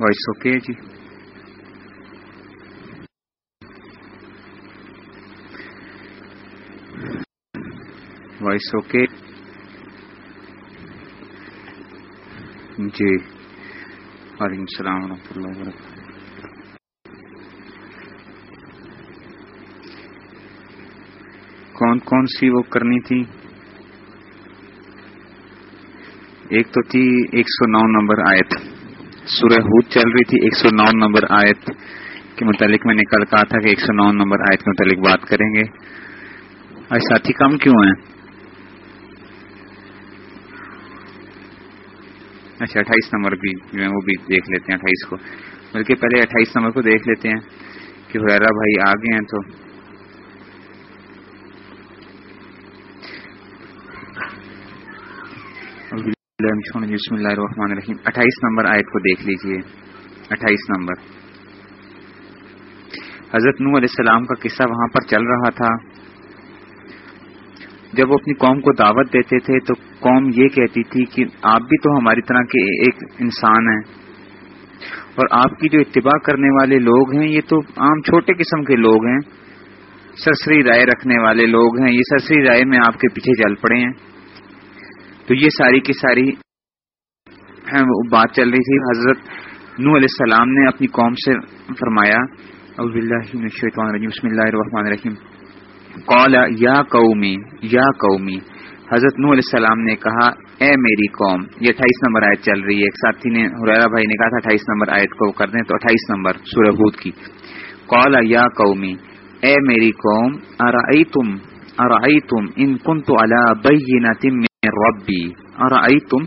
Voice okay جی voice okay جی وعلیکم السلام ورحمۃ اللہ وبرکاتہ کون کون سی وہ کرنی تھی ایک تو تھی ایک سو نو نمبر آیت سورہ ہود چل رہی تھی، ایک سو نو نمبر آیت کے متعلق میں نے کل کہا تھا کہ ایک سو نو نمبر آیت کے متعلق بات کریں گے۔ آج ساتھی کم کیوں ہیں؟ اچھا اٹھائیس نمبر بھی جو ہے وہ بھی دیکھ لیتے ہیں، اٹھائیس کو۔ بلکہ پہلے اٹھائیس نمبر کو دیکھ لیتے ہیں کہ حیرا بھائی آ گئے ہیں تو بسم اللہ الرحمن الرحیم. اٹھائیس نمبر آیت کو دیکھ لیجیے. اٹھائیس نمبر. حضرت نو علیہ السلام کا قصہ وہاں پر چل رہا تھا. جب وہ اپنی قوم کو دعوت دیتے تھے تو قوم یہ کہتی تھی کہ آپ بھی تو ہماری طرح کے ایک انسان ہیں. اور آپ کی جو اتباع کرنے والے لوگ ہیں، یہ تو عام چھوٹے قسم کے لوگ ہیں. سرسری رائے رکھنے والے لوگ ہیں، یہ سرسری رائے میں آپ کے پیچھے چل پڑے ہیں. تو یہ ساری کی ساری بات چل رہی تھی۔ حضرت نو علیہ السلام نے اپنی قوم سے فرمایا بسم اللہ الرحمن الرحیم۔ قال، یا قومی یا قومی۔ حضرت نو علیہ السلام نے کہا، اے میری قوم، یہ اٹھائیس نمبر آیت چل رہی ہے۔ ایک ساتھی نے حریرا بھائی نے کہا تھا، اٹھائیس نمبر آیت کو کر دیں تو اٹھائیس نمبر سورہ ہود کی۔ قال، یا قومی، اے میری قوم، ارائیتم ارائیتم ان کنت علی بینۃ من ربی، ارائیتم؟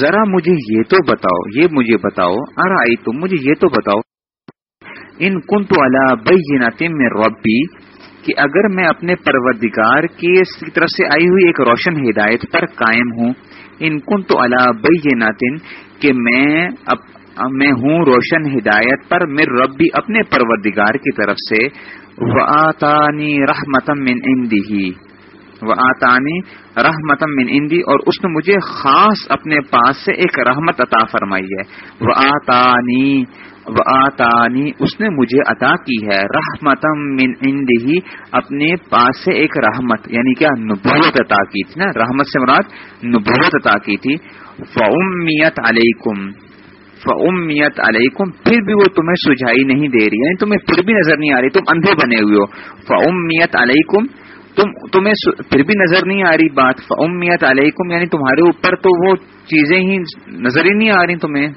ذرا مجھے یہ تو بتاؤ، یہ مجھے بتاؤ، ارائیتم؟ مجھے یہ تو بتاؤ۔ ان کنت علی بینۃ من ربی، کہ اگر میں اپنے پروردگار کی طرف سے آئی ہوئی ایک روشن ہدایت پر قائم ہوں، ان کن تو اللہ بئی ناتن کہ میں میں ہوں روشن ہدایت پر میر ربی اپنے پروردگار کی طرف سے وہ رحمتم من اندی وہ آتانی رحمتم من اندی اور اس نے مجھے خاص اپنے پاس سے ایک رحمت عطا فرمائی ہے۔ وہ آتانی آتانی اس نے مجھے عطا کی ہے۔ رحمتم من اندہی اپنے پاس سے ایک رحمت یعنی کیا؟ نبوت عطا کی تھی نا؟ رحمت سے مراد نبوت عطا کی تھی۔ فعمیت علیکم فعمیت علیکم پھر بھی وہ تمہیں سجائی نہیں دے رہی یعنی تمہیں پھر بھی نظر نہیں آ رہی، تم اندھے بنے ہوئے ہو۔ فعمیت علیکم تم، تمہیں پھر بھی نظر نہیں آ رہی بات فعمیت علیکم یعنی تمہارے اوپر تو وہ چیزیں ہی نظر ہی نہیں آ رہی تمہیں۔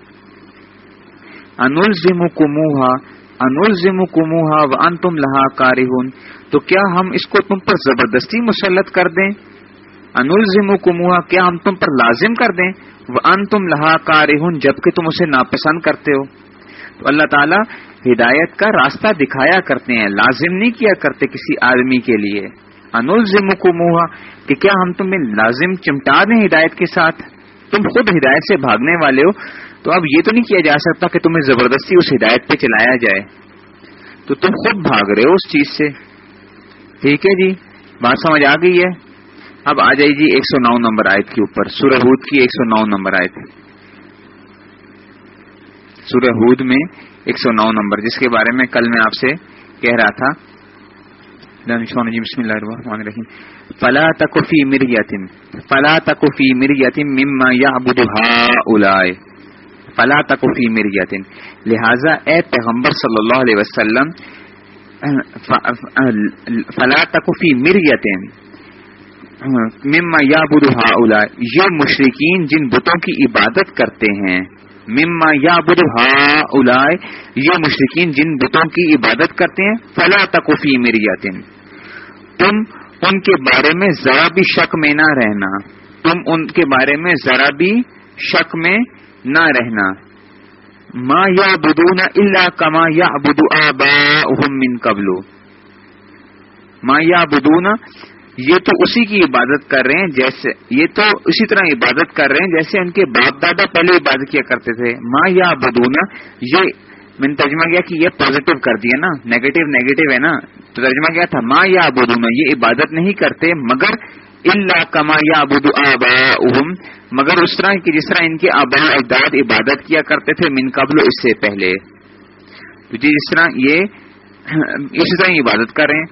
انلزم کموہا انلزم کموہا و ان تم لہا کاری تو کیا ہم اس کو تم پر زبردستی مسلط کر دیں؟ انلزم کموہا کیا ہم تم پر لازم کر دیں؟ وہ ان تم لہا کاری جبکہ تم اسے ناپسند کرتے ہو۔ تو اللہ تعالیٰ ہدایت کا راستہ دکھایا کرتے ہیں، لازم نہیں کیا کرتے کسی آدمی کے لیے۔ انلزم کہ کیا ہم تمہیں لازم چمٹا دیں ہدایت کے ساتھ؟ تم خود ہدایت سے بھاگنے والے ہو۔ تو اب یہ تو نہیں کیا جا سکتا کہ تمہیں زبردستی اس ہدایت پہ چلایا جائے۔ تو تم خود بھاگ رہے ہو اس چیز سے۔ ٹھیک ہے جی بات سمجھ آ گئی ہے۔ اب آ جائیے جی ایک سو نو نمبر آیت کے اوپر، سورہ ہود کی ایک سو نو نمبر آیت۔ سورہ ہود میں ایک سو نو نمبر، جس کے بارے میں کل میں آپ سے کہہ رہا تھا۔ بسم اللہ الرحمن الرحیم فلا تکفی مر یتیم فلا تکفی مر یتیم مما یا فلا تکفی مریتن لہذا اے پیغمبر صلی اللہ علیہ وسلم فلا تکفی مریتن مما یا بدھا یہ مشرقین جن بتوں کی عبادت کرتے ہیں مما یا بدھا یہ مشرقین جن بتوں کی عبادت کرتے ہیں، فلا تکفی مریتن۔ تم ان کے بارے میں ذرا بھی شک میں نہ رہنا۔ تم ان کے بارے میں ذرا بھی شک میں نہ رہنا۔ ما یا بدون اللہ کما یا بدو آبا من قبل ما یا بدون یہ تو اسی کی عبادت کر رہے ہیں جیسے یہ تو اسی طرح عبادت کر رہے ہیں جیسے ان کے باپ دادا پہلے عبادت کیا کرتے تھے۔ ما یا بدون یہ میں نے ترجمہ کیا کہ یہ پازیٹو کر دیا نا۔ نیگیٹو نیگیٹو ہے نا۔ تو ترجمہ کیا تھا؟ ماں یا بدون یہ عبادت نہیں کرتے، مگر اللہ کما یا ابود آبا مگر اس طرح کی جس طرح ان کے آبا اجداد عبادت کیا کرتے تھے من قبل اس سے پہلے۔ تو جی جس طرح یہ اسی طرح عبادت کریں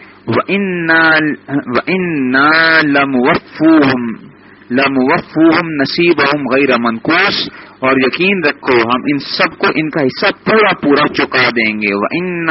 لموفوہم نصیب غیر منقوص۔ اور یقین رکھو، ہم ان سب کو، ان کا حصہ پورا پورا چکا دیں گے۔ وہ ان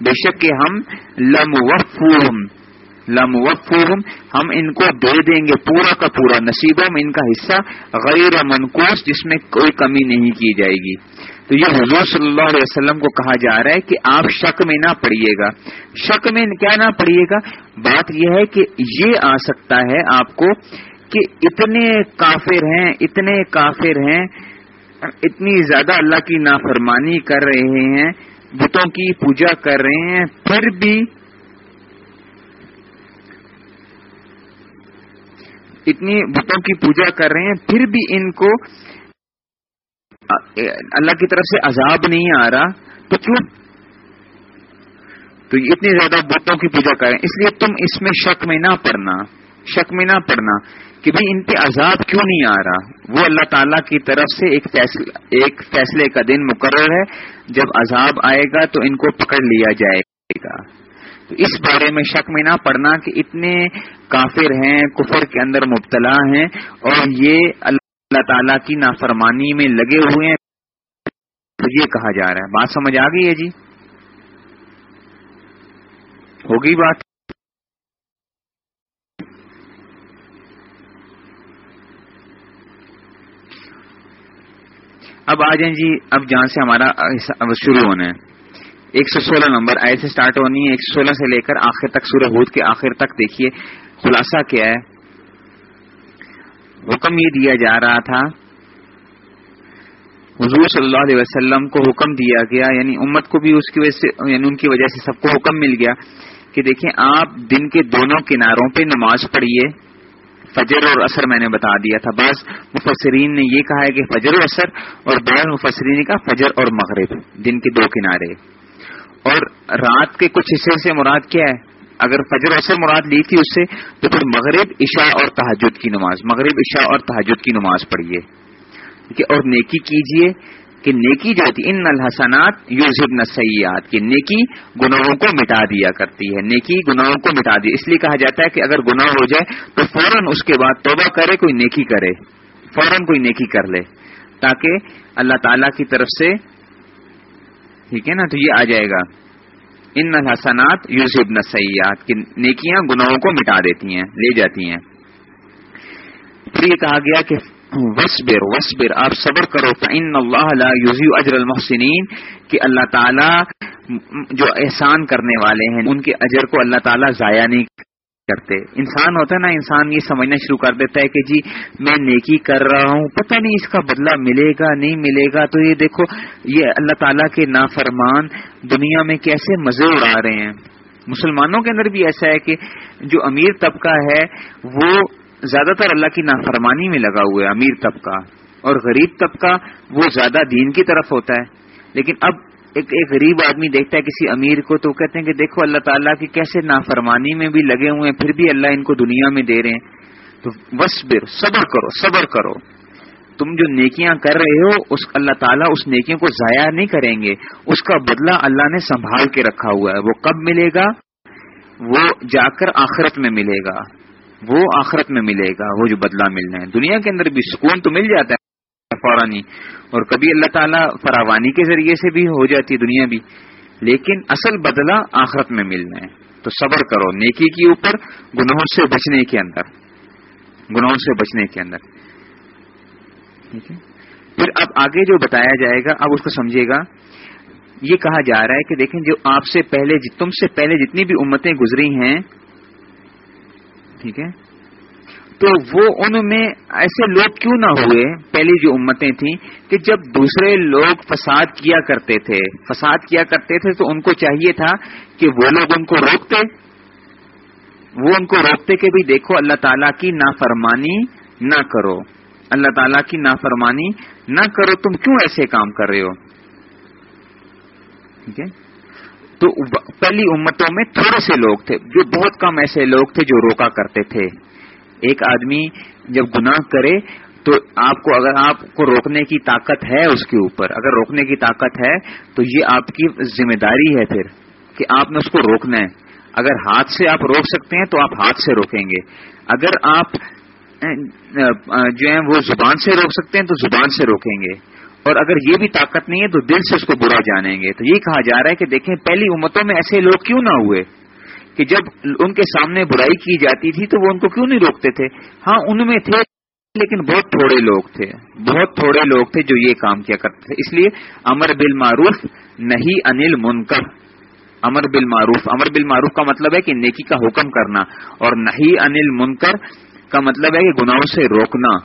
بے شک کہ ہم لموفوہم لموفوہم ہم ان کو دے دیں گے پورا کا پورا نصیبوں میں ان کا حصہ غیر منقوص، جس میں کوئی کمی نہیں کی جائے گی۔ تو یہ حضور صلی اللہ علیہ وسلم کو کہا جا رہا ہے کہ آپ شک میں نہ پڑھیے گا۔ شک میں کیا نہ پڑھیے گا؟ بات یہ ہے کہ یہ آ سکتا ہے آپ کو کہ اتنے کافر ہیں، اتنے کافر ہیں، اتنی زیادہ اللہ کی نافرمانی کر رہے ہیں، بتوں کی پوجا کر رہے ہیں، پھر بھی اتنی بتوں کی پوجا کر رہے ہیں، پھر بھی ان کو اللہ کی طرف سے عذاب نہیں آ رہا، تو کیوں؟ تو اتنی زیادہ بتوں کی پوجا کریں۔ اس لیے تم اس میں شک میں نہ پڑنا، شک میں نہ پڑنا کہ بھائی ان پہ عذاب کیوں نہیں آ رہا؟ وہ اللہ تعالیٰ کی طرف سے ایک فیصلہ ایک فیصلے کا دن مقرر ہے۔ جب عذاب آئے گا تو ان کو پکڑ لیا جائے گا۔ تو اس بارے میں شک میں نہ پڑنا کہ اتنے کافر ہیں، کفر کے اندر مبتلا ہیں اور یہ اللہ تعالیٰ کی نافرمانی میں لگے ہوئے ہیں۔ تو یہ کہا جا رہا ہے۔ بات سمجھ آ گئی ہے جی؟ ہوگی بات؟ اب آ جائیں جی اب جہاں سے ہمارا شروع ہونا ہے۔ ایک سو سولہ نمبر آئے سے اسٹارٹ ہونی ہے، ایک سو سولہ سے لے کر آخر تک، سورہ ہود کے آخر تک دیکھیے۔ خلاصہ کیا ہے؟ حکم یہ دیا جا رہا تھا۔ حضور صلی اللہ علیہ وسلم کو حکم دیا گیا یعنی امت کو بھی اس کی وجہ سے یعنی ان کی وجہ سے سب کو حکم مل گیا کہ دیکھیں آپ دن کے دونوں کناروں پہ نماز پڑھیے۔ فجر اور اثر میں نے بتا دیا تھا۔ بعض مفسرین نے یہ کہا ہے کہ فجر و اثر اور بعض مفسرین نے کہا فجر اور مغرب، دن کے دو کنارے۔ اور رات کے کچھ حصے سے مراد کیا ہے؟ اگر فجر اثر مراد لی تھی اس سے، تو پھر مغرب، عشاء اور تحجد کی نماز۔ مغرب، عشاء اور تحجد کی نماز پڑھیے۔ ٹھیک ہے؟ اور نیکی کیجیے کہ نیکی جو ہوتی، ان الحسنات یوزب سیاحت کہ نیکی گناہوں کو مٹا دیا کرتی ہے۔ نیکی گناہوں کو مٹا دی۔ اس لیے کہا جاتا ہے کہ اگر گناہ ہو جائے، تو فوراً اس کے بعد توبہ کرے، کوئی نیکی کرے۔ فوراً کوئی نیکی کر لے۔ تاکہ اللہ تعالی کی طرف سے، ٹھیک ہے نا؟ تو یہ آ جائے گا۔ ان حسنات یوسف نسیات کی نیکیاں گناہوں کو مٹا دیتی ہیں، لے جاتی ہیں۔ پھر یہ کہا گیا کہ وسبر وسبر آپ صبر کرو ان اللہ یوزی اجر المحسنین کہ اللہ تعالی جو احسان کرنے والے ہیں، ان کے اجر کو اللہ تعالیٰ ضائع نہیں کرتے۔ انسان ہوتا ہے نا، انسان یہ سمجھنا شروع کر دیتا ہے کہ جی میں نیکی کر رہا ہوں، پتہ نہیں اس کا بدلہ ملے گا، نہیں ملے گا۔ تو یہ دیکھو، یہ اللہ تعالیٰ کے نافرمان دنیا میں کیسے مزے اڑا رہے ہیں۔ مسلمانوں کے اندر بھی ایسا ہے کہ جو امیر طبقہ ہے، وہ زیادہ تر اللہ کی نافرمانی میں لگا ہوا ہے، امیر طبقہ۔ اور غریب طبقہ وہ زیادہ دین کی طرف ہوتا ہے۔ لیکن اب ایک ایک غریب آدمی دیکھتا ہے کسی امیر کو تو کہتے ہیں کہ دیکھو اللہ تعالیٰ کی کیسے نافرمانی میں بھی لگے ہوئے ہیں، پھر بھی اللہ ان کو دنیا میں دے رہے ہیں۔ تو وسبر صبر کرو صبر کرو۔ تم جو نیکیاں کر رہے ہو، اس اللہ تعالیٰ اس نیکیوں کو ضائع نہیں کریں گے۔ اس کا بدلہ اللہ نے سنبھال کے رکھا ہوا ہے۔ وہ کب ملے گا؟ وہ جا کر آخرت میں ملے گا۔ وہ آخرت میں ملے گا، وہ جو بدلہ ملنا ہے۔ دنیا کے اندر بھی سکون تو مل جاتا ہے۔ فوراً اور کبھی اللہ تعالیٰ فراوانی کے ذریعے سے بھی ہو جاتی ہے دنیا بھی، لیکن اصل بدلہ آخرت میں ملنا ہے۔ تو صبر کرو، نیکی کے اوپر، گناہوں سے بچنے کے اندر۔ گناہوں سے بچنے کے اندر۔ ٹھیک ہے؟ پھر اب آگے جو بتایا جائے گا، اب اس کو سمجھے گا۔ یہ کہا جا رہا ہے کہ دیکھیں، جو آپ سے پہلے، تم سے پہلے جتنی بھی امتیں گزری ہیں، ٹھیک ہے تو وہ ان میں ایسے لوگ کیوں نہ ہوئے؟ پہلی جو امتیں تھیں کہ جب دوسرے لوگ فساد کیا کرتے تھے، فساد کیا کرتے تھے تو ان کو چاہیے تھا کہ وہ لوگ ان کو روکتے۔ وہ ان کو روکتے کہ بھی دیکھو اللہ تعالیٰ کی نافرمانی نہ کرو۔ اللہ تعالیٰ کی نافرمانی نہ کرو، تم کیوں ایسے کام کر رہے ہو؟ ٹھیک ہے؟ تو پہلی امتوں میں تھوڑے سے لوگ تھے، جو بہت کم ایسے لوگ تھے جو روکا کرتے تھے۔ ایک آدمی جب گناہ کرے تو آپ کو اگر آپ کو روکنے کی طاقت ہے اس کے اوپر، اگر روکنے کی طاقت ہے تو یہ آپ کی ذمہ داری ہے پھر کہ آپ نے اس کو روکنا ہے۔ اگر ہاتھ سے آپ روک سکتے ہیں تو آپ ہاتھ سے روکیں گے۔ اگر آپ جو ہیں وہ زبان سے روک سکتے ہیں تو زبان سے روکیں گے۔ اور اگر یہ بھی طاقت نہیں ہے تو دل سے اس کو برا جانیں گے۔ تو یہ کہا جا رہا ہے کہ دیکھیں پہلی امتوں میں ایسے لوگ کیوں نہ ہوئے؟ کہ جب ان کے سامنے برائی کی جاتی تھی تو وہ ان کو کیوں نہیں روکتے تھے؟ ہاں ان میں تھے، لیکن بہت تھوڑے لوگ تھے۔ بہت تھوڑے لوگ تھے جو یہ کام کیا کرتے تھے۔ اس لیے امر بل معروف نہیں انل منکر۔ امر بل معروف امر بل معروف کا مطلب ہے کہ نیکی کا حکم کرنا، اور نہیں انل منکر کا مطلب ہے کہ گناہوں سے روکنا۔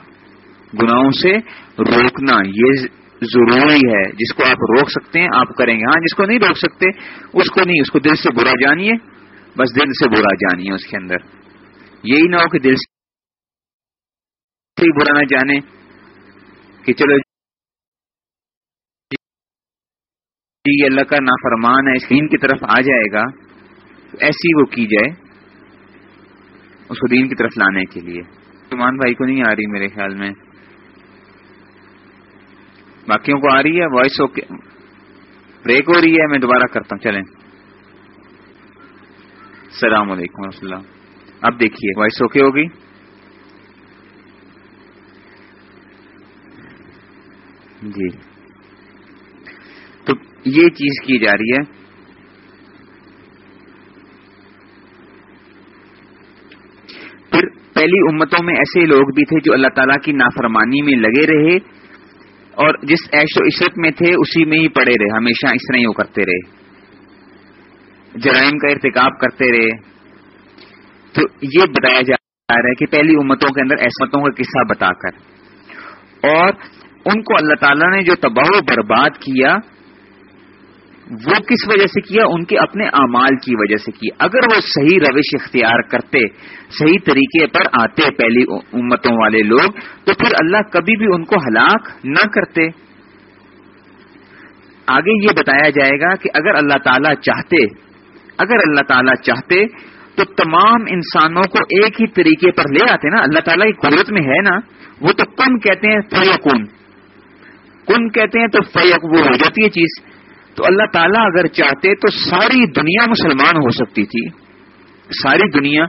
گناہوں سے روکنا، یہ ضروری ہے۔ جس کو آپ روک سکتے ہیں، آپ کریں گے۔ ہاں جس کو نہیں روک سکتے، اس کو نہیں، اس کو دل سے برا جانیے۔ بس دل سے برا جانیے اس کے اندر۔ یہی نہ ہو کہ دل سے برا نہ جانے کہ چلو جی اللہ کا نافرمان ہے دین کی طرف آ جائے گا۔ ایسی وہ کی جائے اس کو دین کی طرف لانے کے لیے۔ سلمان بھائی کو نہیں آ رہی میرے خیال میں۔ باقیوں کو آ رہی ہے وائس اوکے بریک ہو رہی ہے، میں دوبارہ کرتا ہوں، چلیں۔ السلام علیکم و اللہ۔ اب دیکھیے، وائس اوکے ہوگی؟ جی۔ تو یہ چیز کی جا رہی ہے۔ پھر پہلی امتوں میں ایسے لوگ بھی تھے جو اللہ تعالیٰ کی نافرمانی میں لگے رہے اور جس ایش و عشرت میں تھے، اسی میں ہی پڑے رہے، ہمیشہ اس طرح ہی کرتے رہے۔ جرائم کا ارتکاب کرتے رہے۔ تو یہ بتایا جا رہا ہے کہ پہلی امتوں کے اندر ایسمتوں کا قصہ بتا کر۔ اور ان کو اللہ تعالیٰ نے جو تباہ و برباد کیا، وہ کس وجہ سے کیا؟ ان کے اپنے اعمال کی وجہ سے کیا۔ اگر وہ صحیح روش اختیار کرتے، صحیح طریقے پر آتے پہلی امتوں والے لوگ، تو پھر اللہ کبھی بھی ان کو ہلاک نہ کرتے۔ آگے یہ بتایا جائے گا کہ اگر اللہ تعالیٰ چاہتے اگر اللہ تعالیٰ چاہتے تو تمام انسانوں کو ایک ہی طریقے پر لے آتے نا، اللہ تعالیٰ کی قدرت میں ہے نا، وہ تو کن کہتے ہیں فیقون کن کہتے ہیں تو فیق وہ ہو جاتی ہے چیز۔ تو اللہ تعالیٰ اگر چاہتے تو ساری دنیا مسلمان ہو سکتی تھی۔ ساری دنیا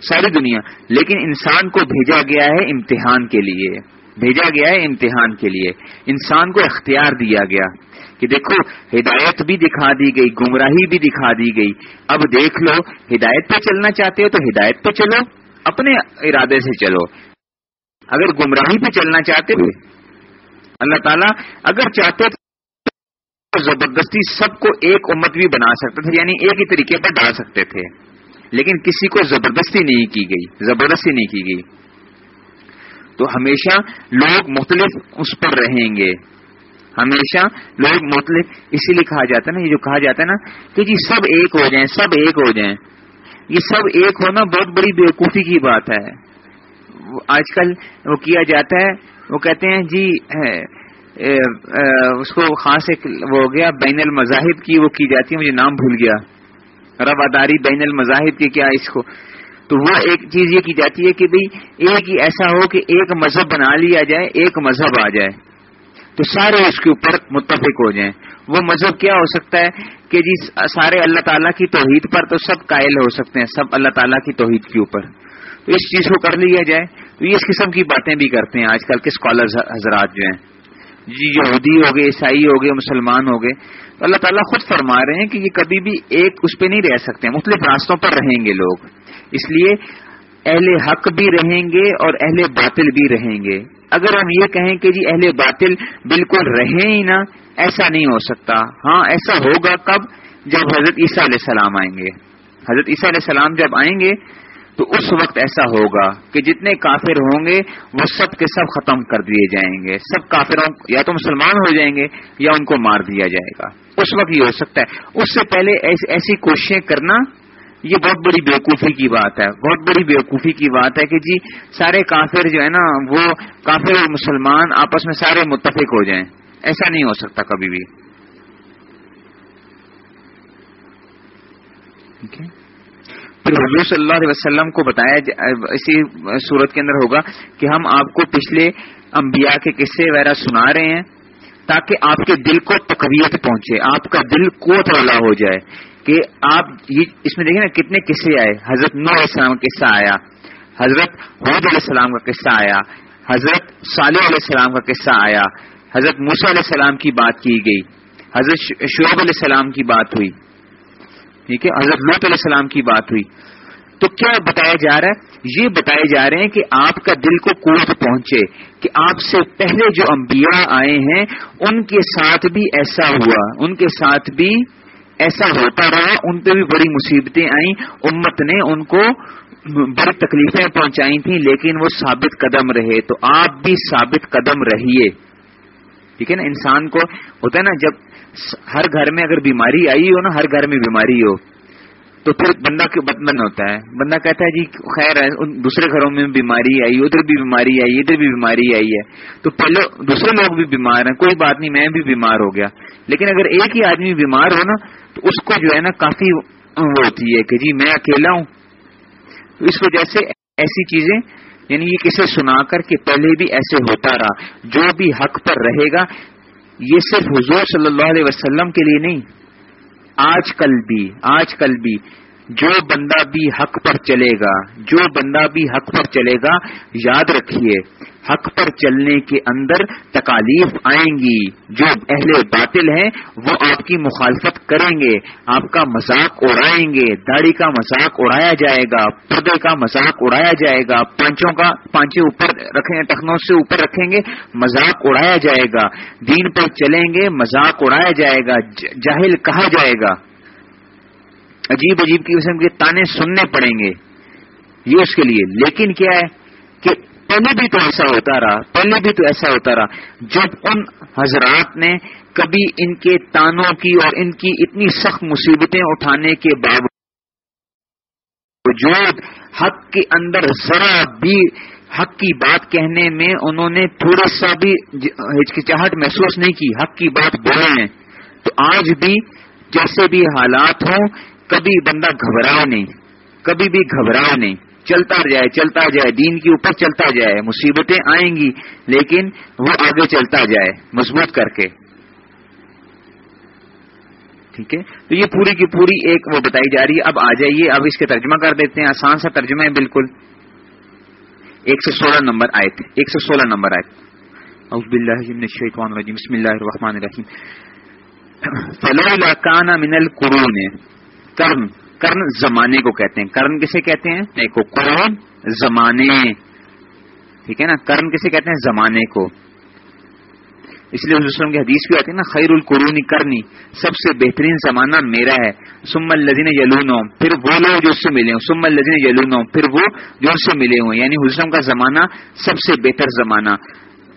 ساری دنیا۔ لیکن انسان کو بھیجا گیا ہے امتحان کے لیے۔ بھیجا گیا ہے امتحان کے لیے۔ انسان کو اختیار دیا گیا۔ کہ دیکھو، ہدایت بھی دکھا دی گئی، گمراہی بھی دکھا دی گئی۔ اب دیکھ لو، ہدایت پہ چلنا چاہتے ہو تو ہدایت پہ چلو، اپنے ارادے سے چلو۔ اگر گمراہی پہ چلنا چاہتے ہو اللہ تعالیٰ اگر چاہتے تو زبردستی سب کو ایک امت بھی بنا سکتے تھے یعنی ایک ہی طریقے پر ڈال سکتے تھے۔ لیکن کسی کو زبردستی نہیں کی گئی، زبردستی نہیں کی گئی۔ تو ہمیشہ لوگ مختلف اس پر رہیں گے۔ ہمیشہ لوگ مختلف اسی لیے کہا جاتا ہے نا، یہ جو کہا جاتا ہے نا کہ جی سب ایک ہو جائیں، سب ایک ہو جائیں۔ یہ سب ایک ہونا بہت بڑی بیوقوفی کی بات ہے۔ آج کل وہ کیا جاتا ہے، وہ کہتے ہیں جی اس کو خاص ایک وہ ہو گیا، بین المذاہب کی وہ کی جاتی ہے، مجھے نام بھول گیا۔ رواداری بین المذاہب کی کیا اس کو۔ تو وہ ایک چیز یہ کی جاتی ہے کہ بھئی ایک ہی ایسا ہو کہ ایک مذہب بنا لیا جائے، ایک مذہب آ جائے۔ تو سارے اس کے اوپر متفق ہو جائیں۔ وہ مذہب کیا ہو سکتا ہے کہ جی سارے اللہ تعالیٰ کی توحید پر تو سب قائل ہو سکتے ہیں، سب اللہ تعالیٰ کی توحید کے اوپر۔ تو اس چیز کو کر لیا جائے۔ تو یہ اس قسم کی باتیں بھی کرتے ہیں آج کل کے اسکالر حضرات جو ہیں۔ جی یہودی ہو گئے، عیسائی ہو گئے، مسلمان ہو گئے۔ تو اللہ تعالیٰ خود فرما رہے ہیں کہ یہ کبھی بھی ایک اس پہ نہیں رہ سکتے۔ مختلف راستوں پر رہیں گے لوگ۔ اس لیے اہل حق بھی رہیں گے اور اہل باطل بھی رہیں گے۔ اگر ہم یہ کہیں کہ جی اہل باطل بالکل رہیں ہی نا، ایسا نہیں ہو سکتا۔ ہاں ایسا ہوگا کب؟ جب حضرت عیسیٰ علیہ السلام آئیں گے۔ حضرت عیسیٰ علیہ السلام جب آئیں گے، تو اس وقت ایسا ہوگا کہ جتنے کافر ہوں گے، وہ سب کے سب ختم کر دیے جائیں گے۔ سب کافروں، یا تو مسلمان ہو جائیں گے، یا ان کو مار دیا جائے گا۔ اس وقت یہ ہو سکتا ہے۔ اس سے پہلے ایسی کوششیں کرنا یہ بہت بڑی بیوقوفی کی بات ہے، بہت بڑی بیوقوفی کی بات ہے کہ جی سارے کافر جو ہے نا، وہ کافر اور مسلمان آپس میں سارے متفق ہو جائیں۔ ایسا نہیں ہو سکتا کبھی بھی۔ پھر حضور صلی اللہ علیہ وسلم کو بتایا اسی صورت کے اندر ہوگا کہ ہم آپ کو پچھلے انبیاء کے قصے وغیرہ سنا رہے ہیں تاکہ آپ کے دل کو تقویت پہنچے، آپ کا دل قوت والا ہو جائے۔ کہ آپ اس میں دیکھیں نا کتنے قصے آئے۔ حضرت نو علیہ السلام کا قصہ آیا، حضرت حود علیہ السلام کا قصہ آیا، حضرت صالح علیہ السلام کا قصہ آیا، حضرت موسا علیہ السلام کی بات کی گئی، حضرت شعیب علیہ السلام کی بات ہوئی، ٹھیک ہے؟ حضرت لط علیہ السلام کی بات ہوئی۔ تو کیا بتایا جا رہا ہے؟ یہ بتائے جا رہے ہیں کہ آپ کا دل کو قوت پہنچے، کہ آپ سے پہلے جو انبیاء آئے ہیں، ان کے ساتھ بھی ایسا ہوا، ان کے ساتھ بھی ایسا ہوتا رہا، ان پہ بھی بڑی مصیبتیں آئیں، امت نے ان کو بڑی تکلیفیں پہنچائی تھیں، لیکن وہ ثابت قدم رہے۔ تو آپ بھی ثابت قدم رہیے۔ ٹھیک ہے نا؟ انسان کو ہوتا ہے نا، جب ہر گھر میں اگر بیماری آئی ہو نا، ہر گھر میں بیماری ہو، تو پھر بندہ بند ہوتا ہے؟ بندہ کہتا ہے جی خیر ہے دوسرے گھروں میں بیماری آئی، ادھر بھی بیماری آئی، ادھر بھی بیماری آئی ہے۔ تو پہلے دوسرے لوگ بھی بیمار ہیں، کوئی بات نہیں، میں بھی بیمار ہو گیا۔ لیکن اگر ایک ہی آدمی بیمار ہو نا تو اس کو جو ہے نا کافی وہ ہوتی ہے کہ جی میں اکیلا ہوں۔ اس وجہ سے ایسی چیزیں یعنی یہ کسے سنا کر کہ پہلے بھی ایسے ہوتا رہا، جو بھی حق پر رہے گا، یہ صرف حضور صلی اللہ علیہ وسلم کے لیے نہیں، آج کل بھی، آج کل بھی۔ جو بندہ بھی حق پر چلے گا، جو بندہ بھی حق پر چلے گا، یاد رکھیے، حق پر چلنے کے اندر تکالیف آئیں گی۔ جو اہل باطل ہیں، وہ آپ کی مخالفت کریں گے، آپ کا مذاق اڑائیں گے۔ داڑھی کا مذاق اڑایا جائے گا، پردے کا مذاق اڑایا جائے گا، پانچوں کا پانچے اوپر رکھیں گے ٹخنوں سے اوپر رکھیں گے، مذاق اڑایا جائے گا۔ دین پر چلیں گے، مذاق اڑایا جائے گا جاہل کہا جائے گا۔ عجیب عجیب کی قسم کے تانے سننے پڑیں گے یہ اس کے لیے۔ لیکن کیا ہے کہ پہلے بھی تو ایسا ہوتا رہا، پہلے بھی تو ایسا ہوتا رہا۔ جب ان حضرات نے کبھی ان کے تانوں کی اور ان کی اتنی سخت مصیبتیں اٹھانے کے باوجود حق کے اندر ذرا بھی حق کی بات کہنے میں انہوں نے تھوڑا سا بھی ہچکچاہٹ محسوس نہیں کی، حق کی بات بولے ہیں تو آج بھی جیسے بھی حالات ہوں کبھی بندہ گھبرا نہیں کبھی بھی گھبرا نہیں چلتا جائے چلتا جائے، دین کے اوپر چلتا جائے، مصیبتیں آئیں گی، لیکن وہ آگے چلتا جائے، مضبوط کر کے۔ ٹھیک ہے؟ تو یہ پوری کی پوری ایک وہ بتائی جا رہی ہے۔ اب آ جائیے، اب اس کے ترجمہ کر دیتے ہیں۔ آسان سا ترجمہ ہے، بالکل۔ ایک سو سولہ نمبر آئے تھے ایک سو سولہ نمبر آئے بسم اللہ الرحمن الرحیم۔ فلولا کانا من القرون کرن کرن زمانے کو کہتے ہیں۔ کرن کسے کہتے ہیں؟ دیکھو قرون زمانے۔ ٹھیک ہے نا؟ کرن کسے کہتے ہیں؟ زمانے کو۔ اس لیے وسلم کی حدیث بھی آتی ہے نا، خیر القرونی کرنی، سب سے بہترین زمانہ میرا ہے۔ سم الزین یلون پھر وہ لوگ جو اس سے ملے ہوں۔ سم الزین یلون پھر وہ جو اس سے ملے ہوں۔ یعنی حسلم کا زمانہ سب سے بہتر زمانہ۔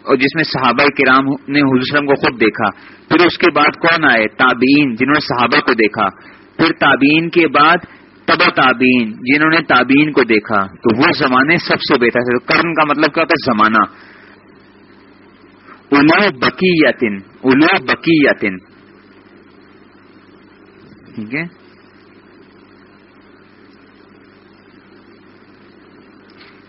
اور جس میں صحابہ کرام نے حضرت کو خود دیکھا۔ پھر اس کے بعد کون آئے؟ تابعین، جنہوں نے صحابہ کو دیکھا۔ پھر تابین کے بعد تبا تابین جنہوں نے تابین کو دیکھا، تو وہ زمانے سب سے بہتر تھے۔ کرن کا مطلب کیا ہوتا ہے؟ زمانہ۔ الو بکی یاتن الو بکی یاتن ٹھیک ہے؟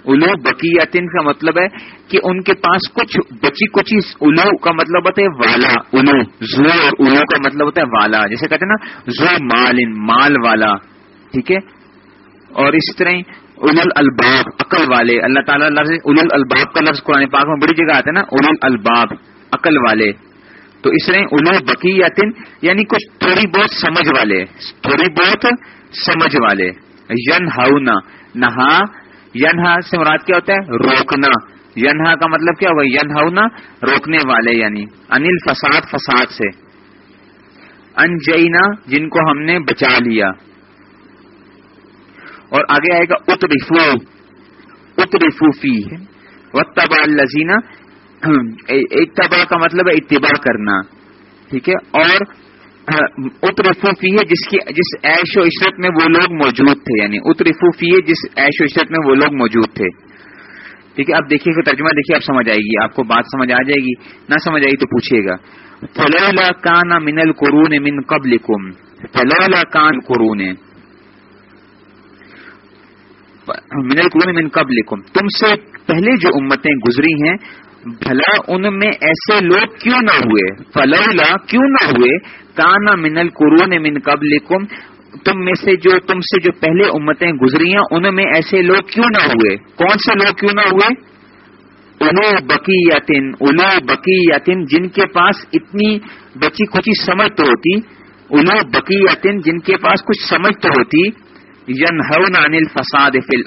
الو بکیاتن کا مطلب ہے کہ ان کے پاس کچھ بچی کچھ الو کا مطلب ہوتا ہے والا الو زو اور الو کا مطلب ہوتا ہے والا، جیسے کہتے ہیں نا، زو مال مال والا، ٹھیک ہے؟ اور اسی طرح اول الباب عقل والے، اللہ تعالیٰ لفظ اول الباب کا لفظ قرآن پاک میں بڑی جگہ آتا ہے نا اول الباب عقل والے۔ تو اس طرح الو بکی یعنی کچھ تھوڑی بہت سمجھ والے، تھوڑی بہت سمجھ والے۔ ین ہاؤنا نہا ینہا سے مراد کیا ہوتا ہے؟ روکنا. ینہا کا مطلب کیا ہوا ین ہونا روکنے والے یعنی انل فساد فساد سے. انجینا، جن کو ہم نے بچا لیا. اور آگے آئے گا اترفو. اترفو فی. وتبا الزینا اتبا کا مطلب ہے اتباع کرنا. ٹھیک ہے؟ اور اترفوفی ہے جس کی جس عیش و عشرت میں وہ لوگ موجود تھے یعنی اترفوفی ہے جس عیش و عشرت میں وہ لوگ موجود تھے۔ ٹھیک ہے، اب دیکھیے ترجمہ دیکھیے آپ سمجھ آئے گی۔ آپ کو بات سمجھ آ جائے گی، نہ سمجھ آئی تو پوچھیے گا۔ فلولا کان من القرون من قبل کم فلولا کان قرون من القرون من قبل تم سے پہلے جو امتیں گزری ہیں بھلا ان میں ایسے لوگ کیوں نہ ہوئے؟ فلولا، کیوں نہ ہوئے؟ کانا من القرون من قبل تم میں سے جو، تم سے جو پہلے امتیں گزری ہیں، ان میں ایسے لوگ کیوں نہ ہوئے؟ کون سے لوگ کیوں نہ ہوئے؟ الو بکی یاتن الو بکی یاتن جن کے پاس اتنی بچی کچی سمجھ تو ہوتی الو بکی یاتن جن کے پاس کچھ سمجھ تو ہوتی ین انل فساد فل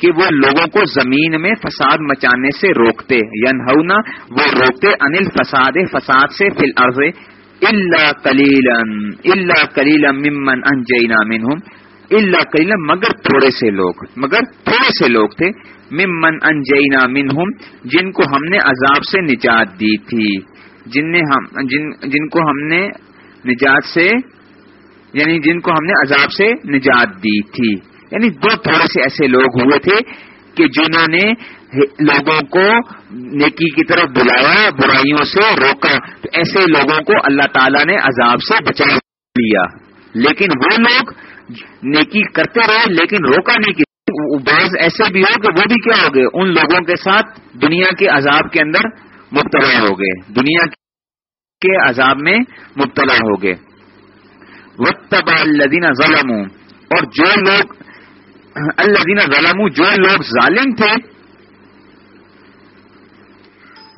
کہ وہ لوگوں کو زمین میں فساد مچانے سے روکتے ین وہ روکتے، انل فساد فساد سے فل عرض اللہ کلیلن اللہ کلیلم ممن انجینا منہم اللہ کلیلم مگر تھوڑے سے لوگ، مگر تھوڑے سے لوگ تھے، ممن انجینا منہم، جن کو ہم نے عذاب سے نجات دی تھی، جن نے ہم، جن جن کو ہم نے نجات سے یعنی جن کو ہم نے عذاب سے نجات دی تھی۔ یعنی دو تھوڑے سے ایسے لوگ ہوئے تھے کہ جنہوں نے لوگوں کو نیکی کی طرف بلایا، برائیوں سے روکا۔ تو ایسے لوگوں کو اللہ تعالیٰ نے عذاب سے بچا لیا۔ لیکن وہ لوگ نیکی کرتے رہے، لیکن روکا نہیں کی بعض ایسے بھی ہو کہ وہ بھی کیا ہو گئے؟ ان لوگوں کے ساتھ دنیا کے عذاب کے اندر مبتلا ہو گئے۔ دنیا کے عذاب میں مبتلا ہو گئے۔ وقت الدین ظلم اور جو لوگ الدین ظلم جو لوگ ظالم تھے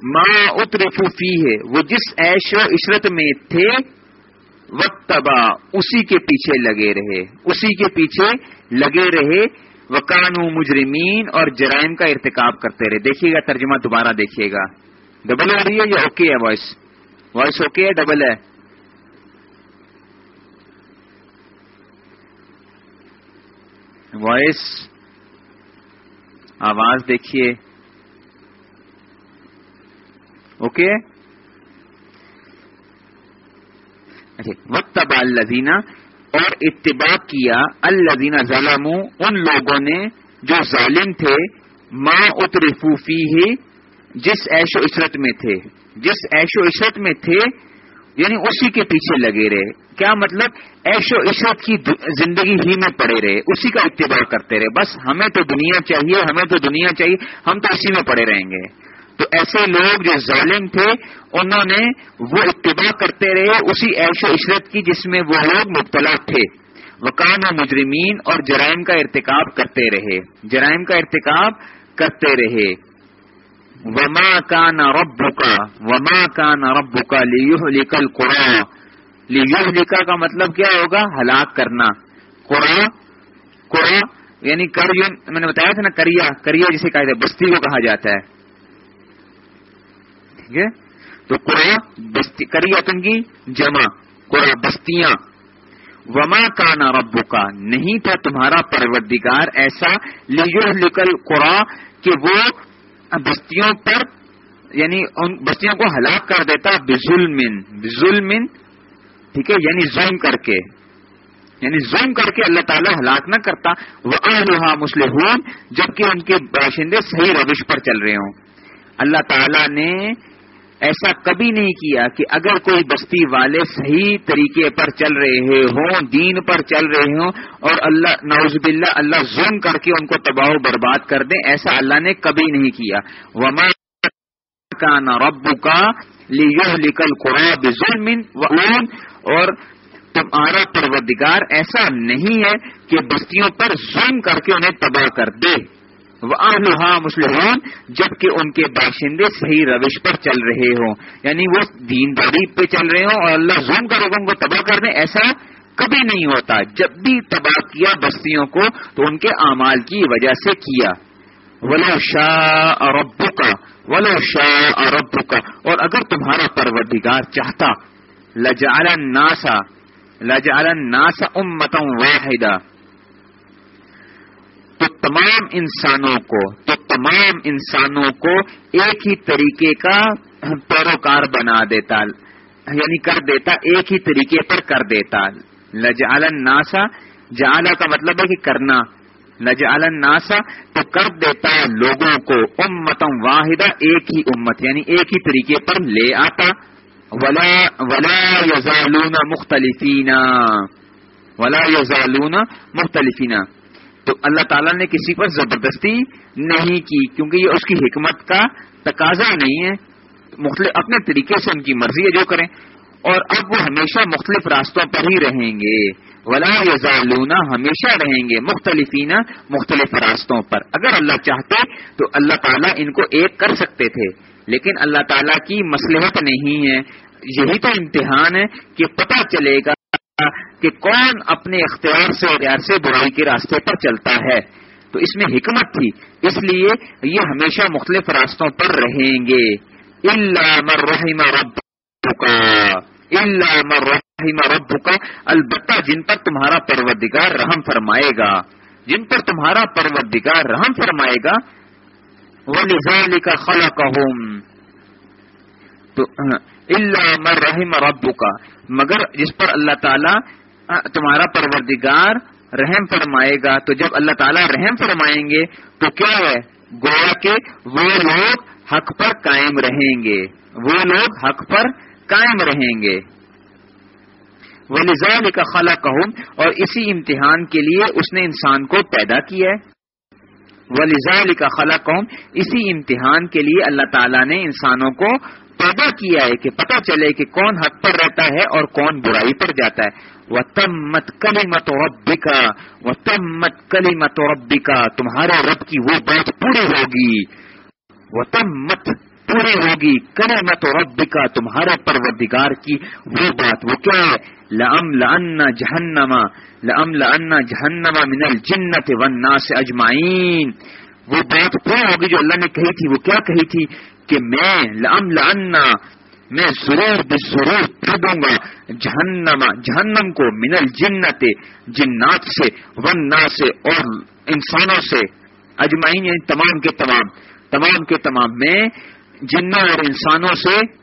ماں اترفی ہے وہ جس ایش و عشرت میں تھے وقت اسی کے پیچھے لگے رہے، اسی کے پیچھے لگے رہے، وکانو مجرمین، اور جرائم کا ارتکاب کرتے رہے۔ دیکھیے گا ترجمہ، دوبارہ دیکھیے گا۔ ڈبل ہو رہی ہے یا اوکے ہے وائس وائس اوکے ہے ڈبل ہے؟ وائس آواز دیکھیے۔ اوکے؟ اچھا، وقت الزینہ اور اتباع کیا الزینہ ظلم ان لوگوں نے جو ظالم تھے ماں اترفوفی ہی جس ایش و عشرت میں تھے۔ جس ایش و عشرت میں تھے یعنی اسی کے پیچھے لگے رہے۔ کیا مطلب؟ ایش و عشرت کی زندگی ہی میں پڑے رہے۔ اسی کا اتباع کرتے رہے۔ بس ہمیں تو دنیا چاہیے، ہمیں تو دنیا چاہیے، ہم تو اسی میں پڑے رہیں گے۔ تو ایسے لوگ جو ظالم تھے، انہوں نے وہ اتباع کرتے رہے اسی عیش و عشرت کی جس میں وہ لوگ مبتلا تھے۔ وکان و مجرمین اور جرائم کا ارتکاب کرتے رہے۔ جرائم کا ارتکاب کرتے رہے۔ وما کا نہ رب کا وما کا نہ رب کا لیو لکل قرآن لیو لکھا کا مطلب کیا ہوگا؟ ہلاک کرنا۔ قرآن قرآن یعنی کر میں نے بتایا تھا نا کریا کریا جسے کہا جاتا ہے، بستی کو کہا جاتا ہے۔ ٹھیک ہے؟ تو قرآ بستی کریا تم کی جمع قرآ بستیاں۔ وما کا نا کا نہیں تھا تمہارا پروردگار ایسا لیو لکل قرآ کہ وہ بستیوں پر یعنی ان بستیوں کو ہلاک کر دیتا بزلم بزلم ٹھیک ہے یعنی ظلم کر کے یعنی ظلم کر کے اللہ تعالیٰ ہلاک نہ کرتا۔ وہ انہا مسلم جبکہ ان کے باشندے صحیح روش پر چل رہے ہوں۔ اللہ تعالیٰ نے ایسا کبھی نہیں کیا کہ اگر کوئی بستی والے صحیح طریقے پر چل رہے ہوں، دین پر چل رہے ہوں اور اللہ نوز باللہ، اللہ ظلم کر کے ان کو تباہ و برباد کر دیں، ایسا اللہ نے کبھی نہیں کیا۔ وما کا نہ رب کا لکل قرآب ظلم اور تمہارا پروردگار ایسا نہیں ہے کہ بستیوں پر ظلم کر کے انہیں تباہ کر دے۔ وہ مسلمان جبکہ ان کے باشندے صحیح روش پر چل رہے ہوں۔ یعنی وہ دین داری پہ چل رہے ہوں اور اللہ زوم کرے گا، ان کو تباہ کر دیں، ایسا کبھی نہیں ہوتا۔ جب بھی تباہ کیا بستیوں کو، تو ان کے اعمال کی وجہ سے کیا۔ ولو شاہ اربو کا ولو شاہ اربو کا اور اگر تمہارا پروردگار چاہتا، لجعل ناسا لجعل ناسا امتم واحدہ تو تمام انسانوں کو، تو تمام انسانوں کو ایک ہی طریقے کا پیروکار بنا دیتا یعنی کر دیتا، ایک ہی طریقے پر کر دیتا۔ لجعل ناسا جعلا کا مطلب ہے کہ کرنا۔ لجعل ناسا تو کر دیتا لوگوں کو امتم واحدہ، ایک ہی امت یعنی ایک ہی طریقے پر لے آتا۔ ولا ولا یزالون مختلفین ولا یزالون مختلفین تو اللہ تعالیٰ نے کسی پر زبردستی نہیں کی، کیونکہ یہ اس کی حکمت کا تقاضا نہیں ہے۔ مختلف اپنے طریقے سے ان کی مرضی ہے جو کریں۔ اور اب وہ ہمیشہ مختلف راستوں پر ہی رہیں گے۔ ولا یزالونا ہمیشہ رہیں گے مختلفین مختلف راستوں پر۔ اگر اللہ چاہتے تو اللہ تعالیٰ ان کو ایک کر سکتے تھے، لیکن اللہ تعالیٰ کی مسلحت نہیں ہے۔ یہی تو امتحان ہے کہ پتہ چلے گا کہ کون اپنے اختیار سے اختیار سے برائی کے راستے پر چلتا ہے۔ تو اس میں حکمت تھی، اس لیے یہ ہمیشہ مختلف راستوں پر رہیں گے۔ رب کا رب کا البتہ جن پر تمہارا پروردگار رحم فرمائے گا۔ جن پر تمہارا پروردگار رحم فرمائے گا وہ نظام کا خلا تو اللہ رحم رب کا مگر جس پر اللہ تعالی تمہارا پروردگار رحم فرمائے گا۔ تو جب اللہ تعالیٰ رحم فرمائیں گے، تو کیا ہے؟ گویا کہ وہ لوگ حق پر قائم رہیں گے۔ وہ لوگ حق پر قائم رہیں گے۔ وہ نظام کا خلا اور اسی امتحان کے لیے اس نے انسان کو پیدا کیا ہے۔ وہ نظام کا خلا اسی امتحان کے لیے اللہ تعالیٰ نے انسانوں کو پیدا کیا ہے کہ پتہ چلے کہ کون حق پر رہتا ہے اور کون برائی پر جاتا ہے۔ وہ تم مت کلی مت ربکا تم مت کلی مت تمہارے رب کی وہ بات پوری ہوگی۔ وہ تم مت پوری ہوگی کلی مت ربکا تمہارے پروردگار کی وہ بات۔ وہ کیا ہے؟ لم لنا جہنما لم لنا جہنما من الجنت والناس اجمعین وہ بات پوری ہوگی جو اللہ نے کہی تھی، وہ کیا کہی تھی؟ کہ میں لم لانا میں ضرور بے ضرور کر دوں گا جہنم جہنم کو منل جنت جنات سے ون سے اور انسانوں سے۔ اجمائن یعنی تمام کے تمام۔ تمام کے تمام۔ میں جنوں اور انسانوں سے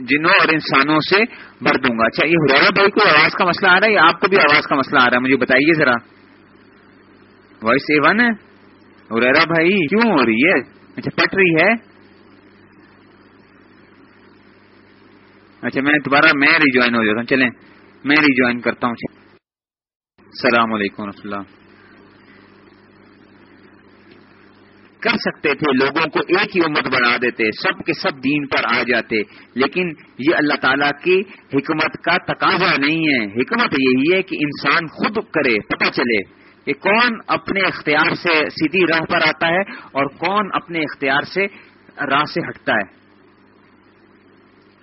جنوں اور انسانوں سے بھر دوں گا۔ اچھا یہ ہرارا بھائی کو آواز کا مسئلہ آ رہا ہے یا آپ کو بھی آواز کا مسئلہ آ رہا ہے؟ مجھے بتائیے ذرا۔ وائس اے ون ہے؟ ریرا بھائی، کیوں ہو رہی ہے؟ اچھا پٹ رہی ہے؟ اچھا میں دوبارہ میں ریجوائن ہو جاتا ہوں، چلیں، میں ریجوائن کرتا ہوں السلام علیکم و اللہ۔ کر سکتے تھے، لوگوں کو ایک ہی امت بنا دیتے، سب کے سب دین پر آ جاتے، لیکن یہ اللہ تعالیٰ کی حکمت کا تقاضا نہیں ہے۔ حکمت یہی ہے کہ انسان خود کرے، پتہ چلے۔ کہ کون اپنے اختیار سے سیدھی راہ پر آتا ہے اور کون اپنے اختیار سے راہ سے ہٹتا ہے۔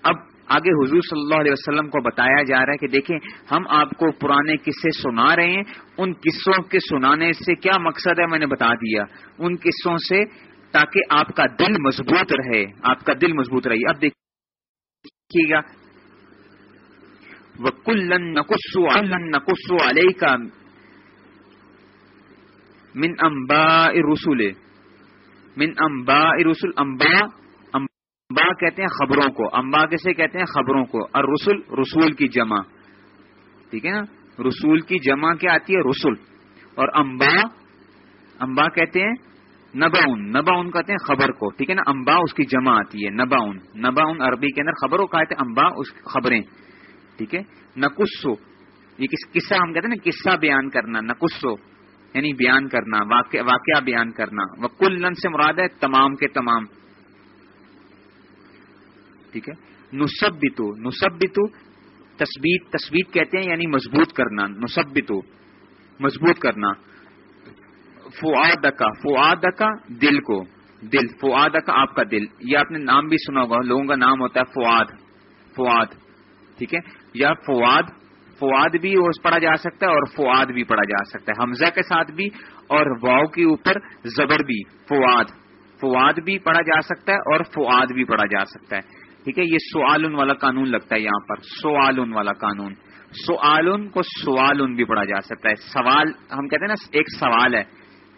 اب آگے حضور صلی اللہ علیہ وسلم کو بتایا جا رہا ہے کہ دیکھیں، ہم آپ کو پرانے قصے سنا رہے ہیں، ان قصوں کے سنانے سے کیا مقصد ہے میں نے بتا دیا۔ ان قصوں سے تاکہ آپ کا دل مضبوط رہے، آپ کا دل مضبوط رہے۔ اب دیکھیے گا۔ وکلن نقصو نقصو علیہ کا من امبا رسول من امبا رسول امبا امبا کہتے ہیں خبروں کو. امبا کیسے کہتے ہیں؟ خبروں کو. اور رسول رسول کی جمع. ٹھیک ہے نا؟ رسول کی جمع کیا آتی ہے؟ رسول اور امبا امبا کہتے ہیں نباؤن نباؤن کہتے ہیں خبر کو. ٹھیک ہے نا؟ امبا اس کی جمع آتی ہے. نباؤن نباؤن عربی کے اندر خبروں کہتے امبا اس خبریں. ٹھیک ہے؟ نقصو. یہ قصہ ہم کہتے ہیں نا، قصہ بیان کرنا. نقصو. یعنی بیان کرنا، واقع واقعہ بیان کرنا۔ وہ کل لن سے مراد ہے تمام کے تمام۔ ٹھیک ہے؟ نصب بتو نصب بتو تصویر کہتے ہیں یعنی مضبوط کرنا نصب بتو مضبوط کرنا۔ فواد کا فواد کا دل کو۔ دل فواد کا آپ کا دل۔ یہ آپ نے نام بھی سنا ہوگا، لوگوں کا نام ہوتا ہے فواد فواد ٹھیک ہے؟ یا فواد فواد بھی پڑھا جا سکتا ہے اور فواد بھی پڑھا جا سکتا ہے، حمزہ کے ساتھ بھی اور واؤ کے اوپر زبر بھی فواد فواد بھی پڑھا جا سکتا ہے اور فواد بھی پڑھا جا سکتا ہے۔ ٹھیک ہے، یہ سوالن والا قانون لگتا ہے یہاں پر سوالن والا قانون۔ سوالن کو سوالن بھی پڑھا جا سکتا ہے۔ سوال، ہم کہتے ہیں نا، ایک سوال ہے،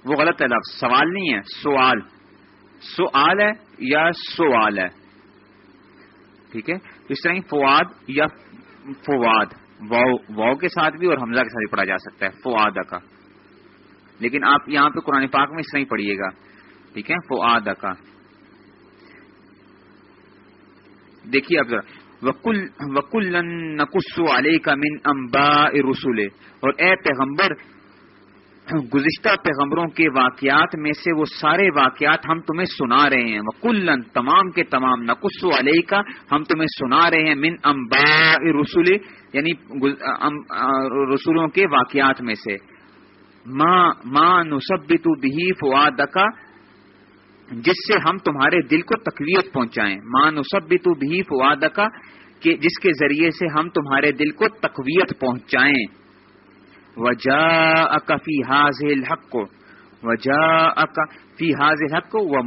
وہ غلط ہے، لفظ۔ سوال نہیں ہے سوال سوال ہے یا سوال ہے۔ ٹھیک ہے اس طرح فواد یا فواد واؤ واؤ کے ساتھ بھی اور حمزہ کے ساتھ بھی پڑھا جا سکتا ہے فواد کا۔ لیکن آپ یہاں پہ قرآن پاک میں اس طرح ہی پڑھیے گا۔ ٹھیک ہے؟ فواد کا۔ دیکھیے آپ ذرا۔ وکل وکل نقص علیہ کا من امبا رسول اور اے پیغمبر گزشتہ پیغمبروں کے واقعات میں سے وہ سارے واقعات ہم تمہیں سنا رہے ہیں۔ وکلن تمام کے تمام، نقص و علیہ کا ہم تمہیں سنا رہے ہیں من امبا رسول یعنی رسولوں کے واقعات میں سے۔ ماں نصبت بھی فواد کا جس سے ہم تمہارے دل کو تقویت پہنچائیں۔ ماں نصبت بھی فواد کا کہ جس کے ذریعے سے ہم تمہارے دل کو تقویت پہنچائیں۔ وجا اکفی حاضل حق کو وجا فی حاضل حق و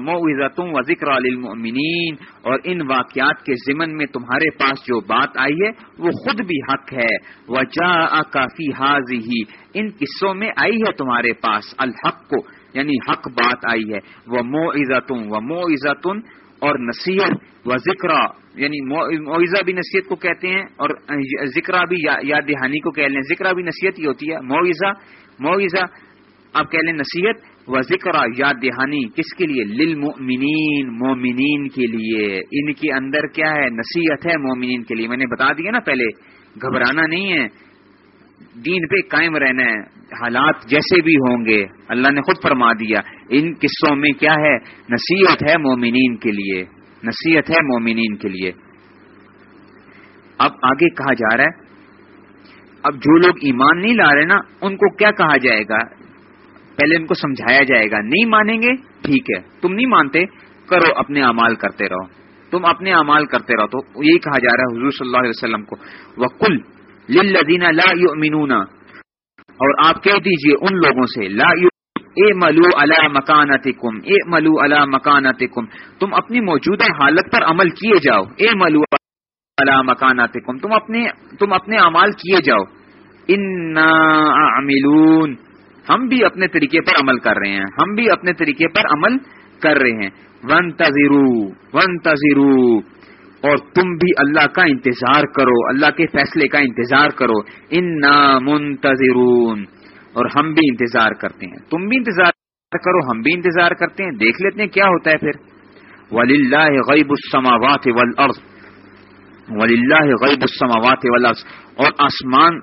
مو عزتوں و ذکر المؤمنین اور ان واقعات کے ضمن میں تمہارے پاس جو بات آئی ہے، وہ خود بھی حق ہے. وجا اکافی حاضی ہی ان قصوں میں آئی ہے تمہارے پاس الحق. کو یعنی حق بات آئی ہے. وہ مو عزتوں و مو عزتن اور نصیحت و ذکر یعنی معیزہ بھی نصیحت کو کہتے ہیں اور ذکر بھی یاد دہانی کو کہہ لیں۔ ذکر بھی نصیحت ہی ہوتی ہے۔ معیزہ معیزہ آپ کہہ لیں نصیحت و ذکر یاد دہانی۔ کس کے لیے؟ للمؤمنین، مومنین کے لیے۔ ان کے اندر کیا ہے؟ نصیحت ہے مومنین کے لیے۔ میں نے بتا دیا نا پہلے، گھبرانا نہیں ہے۔ دین پہ قائم رہنا ہے حالات جیسے بھی ہوں گے، اللہ نے خود فرما دیا، ان قصوں میں کیا ہے؟ نصیحت ہے مومنین کے لیے، نصیحت ہے مومنین کے لیے۔ اب آگے کہا جا رہا ہے، اب جو لوگ ایمان نہیں لا رہے نا، ان کو کیا کہا جائے گا؟ پہلے ان کو سمجھایا جائے گا، نہیں مانیں گے؟ ٹھیک ہے، تم نہیں مانتے، کرو اپنے امال کرتے رہو۔ تم اپنے امال کرتے رہو، تو یہی کہا جا رہا ہے حضور صلی اللہ علیہ وسلم کو۔ وہ کل لدینہ لا یؤمنون اور آپ کہہ دیجیے ان لوگوں سے، لا اے ملو اللہ مکانت کم اے ملو اللہ مکانت کم تم اپنی موجودہ حالت پر عمل کیے جاؤ۔ اے ملو اللہ مکانت کم تم اپنے تم اپنے اعمال کیے جاؤ۔ ان ہم بھی اپنے طریقے پر عمل کر رہے ہیں۔ ہم بھی اپنے طریقے پر عمل کر رہے ہیں۔ ون تذرو ون تذرو اور تم بھی اللہ کا انتظار کرو، اللہ کے فیصلے کا انتظار کرو۔ ان منتظرون۔ اور ہم بھی انتظار کرتے ہیں۔ تم بھی انتظار کرو، ہم بھی انتظار کرتے ہیں۔ دیکھ لیتے ہیں کیا ہوتا ہے پھر۔ ولی اللہ غیب السماوات والارض ولی اللہ غیب السماوات والارض اور آسمان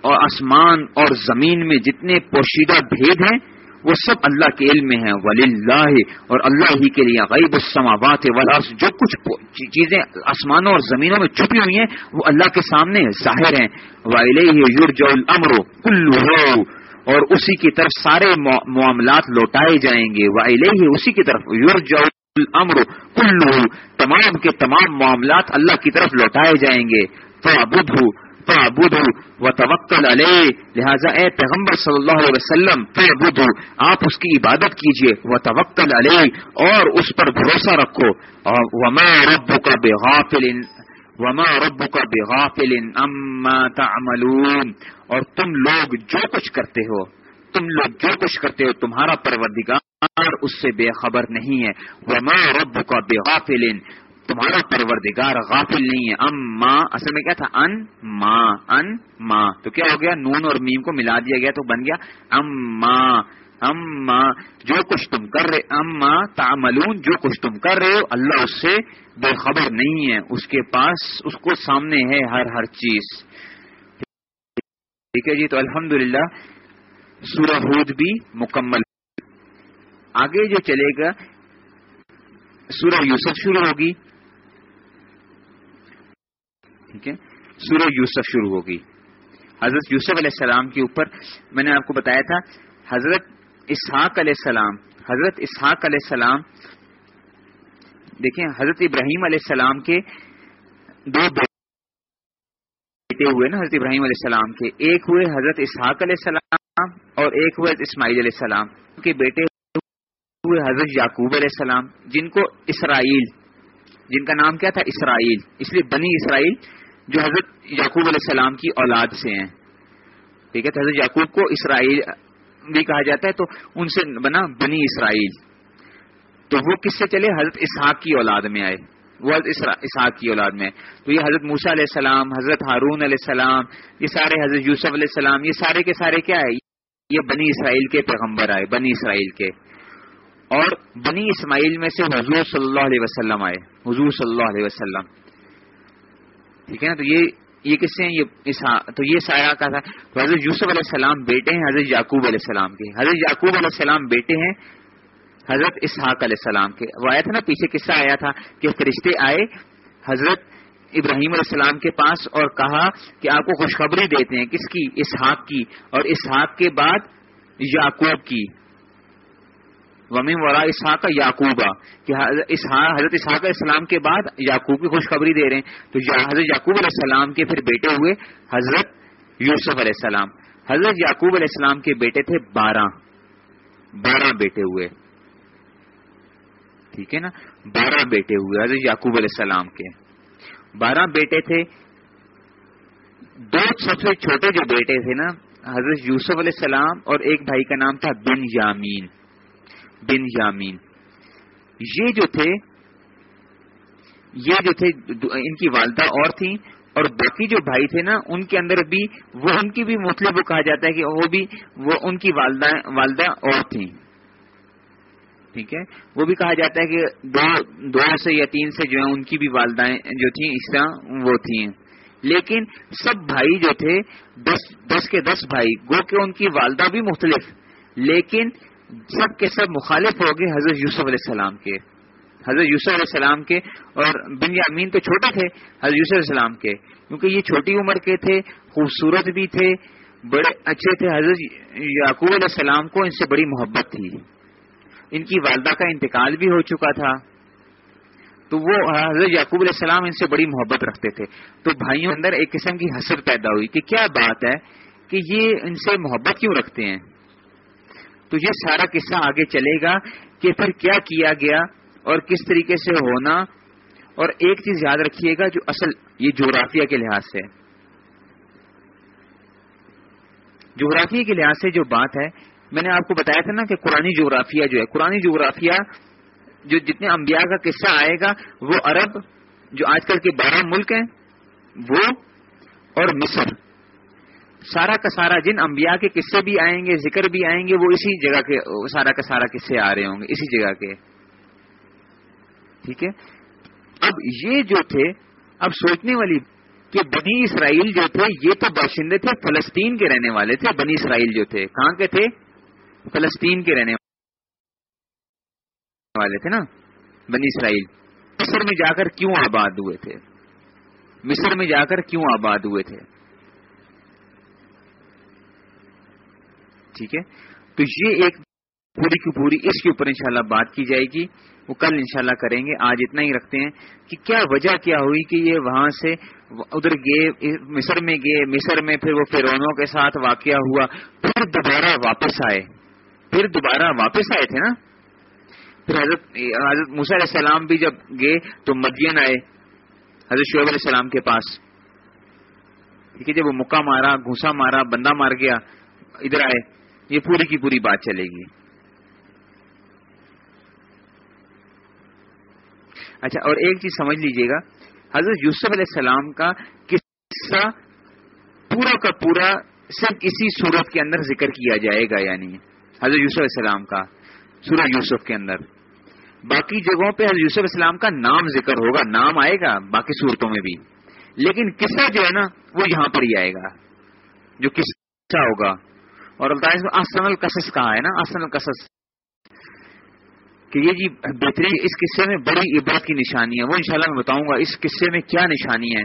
اور آسمان اور زمین میں جتنے پوشیدہ بھید ہیں وہ سب اللہ کے علم میں ہیں ولی اللہ اور اللہ ہی کے لیے غیب السماوات والارض، جو کچھ چیزیں آسمانوں اور زمینوں میں چھپی ہوئی ہیں، وہ اللہ کے سامنے ظاہر ہیں۔ یورج الامر کلو اور اسی کی طرف سارے معاملات لوٹائے جائیں گے۔ وہ اسی کی طرف یورج الامر کلو تمام کے تمام معاملات اللہ کی طرف لوٹائے جائیں گے۔ تو بدھ و توکل علیہ، لہٰذا اے پیغمبر صلی اللہ علیہ وسلم آپ اس کی عبادت کیجیے وہ علیہ، اور اس پر بھروسہ رکھو۔ وما رب کا وما رب کا اما تعملون۔ اور تم لوگ جو کچھ کرتے ہو، تم لوگ جو کچھ کرتے ہو، تمہارا پروردگار اس سے بے خبر نہیں ہے۔ وما رب کا بے غافل تمہارا پروردگار غافل نہیں ہے۔ ام ماں اصل میں کیا تھا؟ ان ماں ان ماں تو کیا ہو گیا؟ نون اور میم کو ملا دیا گیا تو بن گیا۔ ام ماں ام ماں جو کچھ تم کر رہے، ام ماں تاملون جو کچھ تم کر رہے ہو، اللہ اس سے بے خبر نہیں ہے۔ اس کے پاس، اس کو سامنے ہے ہر ہر چیز۔ ٹھیک ہے جی تو الحمد للہ سورہ ہود بھی مکمل۔ آگے جو چلے گا، سورہ یوسف شروع ہوگی۔ ٹھیک ہے؟ سورہ یوسف شروع ہوگی۔ حضرت یوسف علیہ السلام کے اوپر میں نے آپ کو بتایا تھا، حضرت اسحاق علیہ السلام، حضرت اسحاق علیہ السلام، دیکھیں، حضرت ابراہیم علیہ السلام کے دو بیٹے ہوئے نا، حضرت ابراہیم علیہ السلام کے۔ ایک ہوئے حضرت اسحاق علیہ السلام اور ایک ہوئے اسماعیل علیہ السلام۔ کے بیٹے ہوئے حضرت یعقوب علیہ السلام، جن کو اسرائیل، جن کا نام کیا تھا؟ اسرائیل۔ اس لیے بنی اسرائیل جو حضرت یعقوب علیہ السلام کی اولاد سے ہیں۔ ٹھیک ہے، تو حضرت یعقوب کو اسرائیل بھی کہا جاتا ہے، تو ان سے بنا بنی اسرائیل۔ تو وہ کس سے چلے؟ حضرت اسحاق کی اولاد میں آئے۔ وہ حضرت اسحاق کی اولاد میں۔ تو یہ حضرت موسا علیہ السلام، حضرت ہارون علیہ السلام، یہ سارے حضرت یوسف علیہ السلام، یہ سارے کے سارے کیا ہے؟ یہ بنی اسرائیل کے پیغمبر آئے، بنی اسرائیل کے۔ اور بنی اسماعیل میں سے حضور صلی اللہ علیہ وسلم آئے، حضور صلی اللہ علیہ وسلم۔ ٹھیک ہے نا؟ تو یہ یہ کس سے ہاں- تو یہ سایہ کا تھا۔ تو حضرت یوسف علیہ السلام بیٹے ہیں، حضرت یعقوب علیہ السلام کے۔ حضرت یعقوب علیہ السلام بیٹے ہیں، حضرت اسحاق علیہ السلام کے۔ وہ آیا تھا نا؟ پیچھے قصہ آیا تھا کہ فرشتے آئے حضرت ابراہیم علیہ السلام کے پاس اور کہا کہ آپ کو خوشخبری دیتے ہیں کس کی؟ اسحاق کی۔ اور اسحاق کے بعد یعقوب کی۔ ومیم ورا اسحاق یعقوبہ، کہ حضرت اسحاق علیہ السلام کے بعد یعقوب کی خوشخبری دے رہے ہیں۔ تو حضرت یعقوب علیہ السلام کے پھر بیٹے ہوئے حضرت یوسف علیہ السلام۔ حضرت یعقوب علیہ السلام کے بیٹے تھے بارہ۔ بارہ بیٹے ہوئے۔ ٹھیک ہے نا؟ بارہ بیٹے ہوئے حضرت یعقوب علیہ السلام کے۔ بارہ بیٹے تھے۔ دو سب سے چھوٹے جو بیٹے تھے نا، حضرت یوسف علیہ السلام اور ایک بھائی کا نام تھا بن یامین۔ بن یامین یہ جو تھے، یہ جو تھے ان کی والدہ اور تھیں اور باقی جو بھائی تھے نا، ان کے اندر بھی وہ ان کی بھی مطلب کہا جاتا ہے کہ وہ بھی وہ ان کی والدہ والدہ اور تھیں۔ ٹھیک ہے؟ وہ بھی کہا جاتا ہے کہ دو دو سے یا تین سے جو ہے ان کی بھی والدائیں جو تھیں، اس طرح وہ تھیں۔ لیکن سب بھائی جو تھے، دس دس کے دس بھائی، گو کہ ان کی والدہ بھی مختلف، لیکن سب کے سب مخالف ہو گئے حضرت یوسف علیہ السلام کے۔ حضرت یوسف علیہ السلام کے اور بن یامین تو چھوٹے تھے حضرت یوسف علیہ السلام کے، کیونکہ یہ چھوٹی عمر کے تھے، خوبصورت بھی تھے، بڑے اچھے تھے۔ حضرت یعقوب علیہ السلام کو ان سے بڑی محبت تھی۔ ان کی والدہ کا انتقال بھی ہو چکا تھا۔ تو وہ حضرت یعقوب علیہ السلام ان سے بڑی محبت رکھتے تھے۔ تو بھائیوں، اندر ایک قسم کی حسر پیدا ہوئی کہ کیا بات ہے کہ یہ ان سے محبت کیوں رکھتے ہیں؟ تو یہ سارا قصہ آگے چلے گا کہ پھر کیا کیا گیا اور کس طریقے سے ہونا۔ اور ایک چیز یاد رکھیے گا جو اصل یہ جغرافیہ کے لحاظ سے۔ جغرافیہ کے لحاظ سے جو بات ہے، میں نے آپ کو بتایا تھا نا کہ قرآن جغرافیہ جو ہے قرآن جغرافیہ جو جتنے انبیاء کا قصہ آئے گا، وہ عرب جو آج کل کے بارہ ملک ہیں، وہ اور مصر۔ سارا کا سارا جن انبیاء کے قصے بھی آئیں گے، ذکر بھی آئیں گے، وہ اسی جگہ کے، سارا کا سارا قصے آ رہے ہوں گے، اسی جگہ کے۔ ٹھیک ہے؟ اب یہ جو تھے، اب سوچنے والی کہ بنی اسرائیل جو تھے، یہ تو باشندے تھے، فلسطین کے رہنے والے تھے، بنی اسرائیل جو تھے۔ کہاں کے تھے؟ فلسطین کے رہنے والے تھے نا، بنی اسرائیل۔ مصر میں جا کر کیوں آباد ہوئے تھے؟ مصر میں جا کر کیوں آباد ہوئے تھے؟ ٹھیک ہے؟ تو یہ ایک پوری کی پوری اس کے اوپر انشاءاللہ بات کی جائے گی۔ وہ کل انشاءاللہ کریں گے۔ آج اتنا ہی رکھتے ہیں کہ کیا وجہ کیا ہوئی کہ یہ وہاں سے ادھر گئے، مصر میں گئے، مصر میں پھر وہ فیرونوں کے ساتھ واقعہ ہوا، پھر دوبارہ واپس آئے۔ پھر دوبارہ واپس آئے تھے نا؟ پھر حضرت حضرت علیہ السلام بھی جب گئے تو مدین آئے، حضرت شعیب علیہ السلام کے پاس۔ ٹھیک ہے، جب وہ مکہ مارا گھوسا مارا، بندہ مار گیا، ادھر آئے۔ یہ پوری کی پوری بات چلے گی۔ اچھا اور ایک چیز سمجھ لیجیے گا، حضرت یوسف علیہ السلام کا قصہ پورا کا پورا صرف اسی صورت کے اندر ذکر کیا جائے گا یعنی حضرت یوسف علیہ السلام کا سورہ یوسف کے اندر۔ باقی جگہوں پہ حضرت یوسف علیہ السلام کا نام ذکر ہوگا، نام آئے گا باقی صورتوں میں بھی۔ لیکن قصہ جو ہے نا، وہ یہاں پر ہی آئے گا، جو قصہ ہوگا۔ اور آسن القصص کہا ہے نا آسن القصص۔ کہ یہ جی بہترین اس قصے میں بڑی عبرت کی نشانی ہے، وہ انشاءاللہ میں بتاؤں گا، اس قصے میں کیا نشانی ہے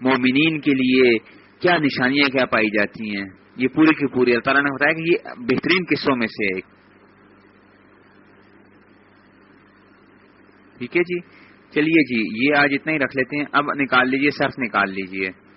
مومنین کے لیے کیا نشانیاں کیا پائی جاتی ہیں؟ یہ پوری کی پوری، اللہ تعالیٰ نے بتایا کہ یہ بہترین قصوں میں سے ایک۔ ٹھیک ہے جی؟ چلیے جی یہ آج اتنا ہی رکھ لیتے ہیں۔ اب نکال لیجیے، صرف نکال لیجیے۔